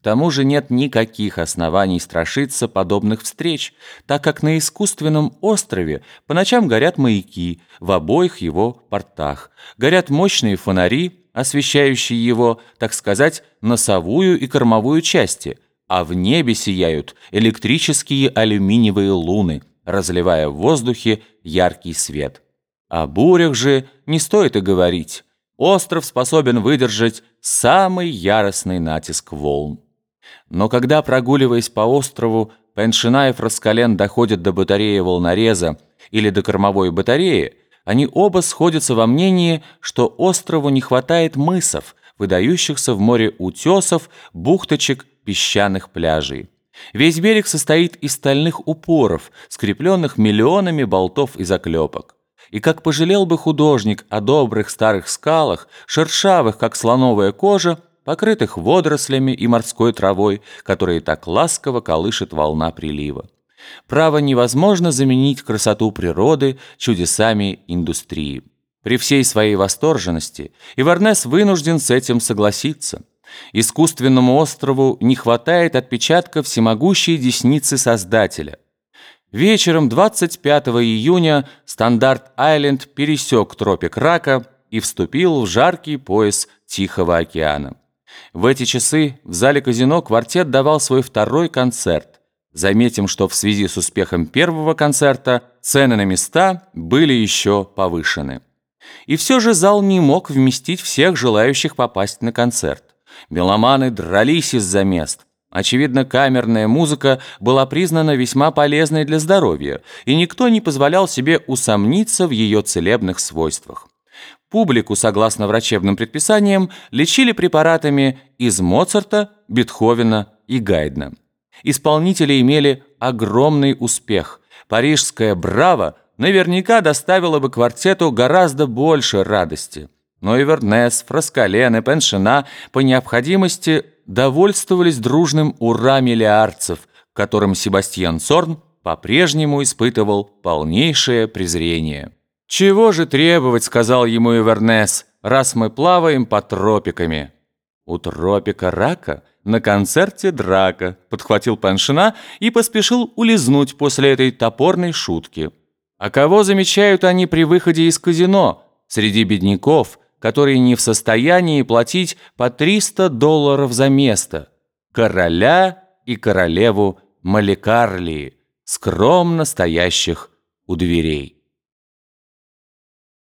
К тому же нет никаких оснований страшиться подобных встреч, так как на искусственном острове по ночам горят маяки в обоих его портах, горят мощные фонари, освещающие его, так сказать, носовую и кормовую части, а в небе сияют электрические алюминиевые луны, разливая в воздухе яркий свет. О бурях же не стоит и говорить. Остров способен выдержать самый яростный натиск волн. Но когда, прогуливаясь по острову, Пеншина и Фраскален доходят до батареи волнореза или до кормовой батареи, они оба сходятся во мнении, что острову не хватает мысов, выдающихся в море утесов, бухточек, песчаных пляжей. Весь берег состоит из стальных упоров, скрепленных миллионами болтов и заклепок. И как пожалел бы художник о добрых старых скалах, шершавых, как слоновая кожа, покрытых водорослями и морской травой, которые так ласково колышет волна прилива. Право невозможно заменить красоту природы чудесами индустрии. При всей своей восторженности Иварнес вынужден с этим согласиться. Искусственному острову не хватает отпечатка всемогущей десницы Создателя. Вечером 25 июня Стандарт-Айленд пересек тропик Рака и вступил в жаркий пояс Тихого океана. В эти часы в зале казино квартет давал свой второй концерт. Заметим, что в связи с успехом первого концерта цены на места были еще повышены. И все же зал не мог вместить всех желающих попасть на концерт. Меломаны дрались из-за мест. Очевидно, камерная музыка была признана весьма полезной для здоровья, и никто не позволял себе усомниться в ее целебных свойствах. Публику, согласно врачебным предписаниям, лечили препаратами из Моцарта, Бетховена и Гайдна. Исполнители имели огромный успех. Парижская «Браво» наверняка доставила бы квартету гораздо больше радости. Но и Вернес, Фраскален и Пеншина по необходимости довольствовались дружным «Ура!» миллиардцев, которым Себастьян Сорн по-прежнему испытывал полнейшее презрение. «Чего же требовать?» — сказал ему Ивернес, «раз мы плаваем по тропиками». «У тропика рака на концерте драка», — подхватил Паншина и поспешил улизнуть после этой топорной шутки. А кого замечают они при выходе из казино? Среди бедняков, которые не в состоянии платить по 300 долларов за место. Короля и королеву Маликарлии, скромно стоящих у дверей.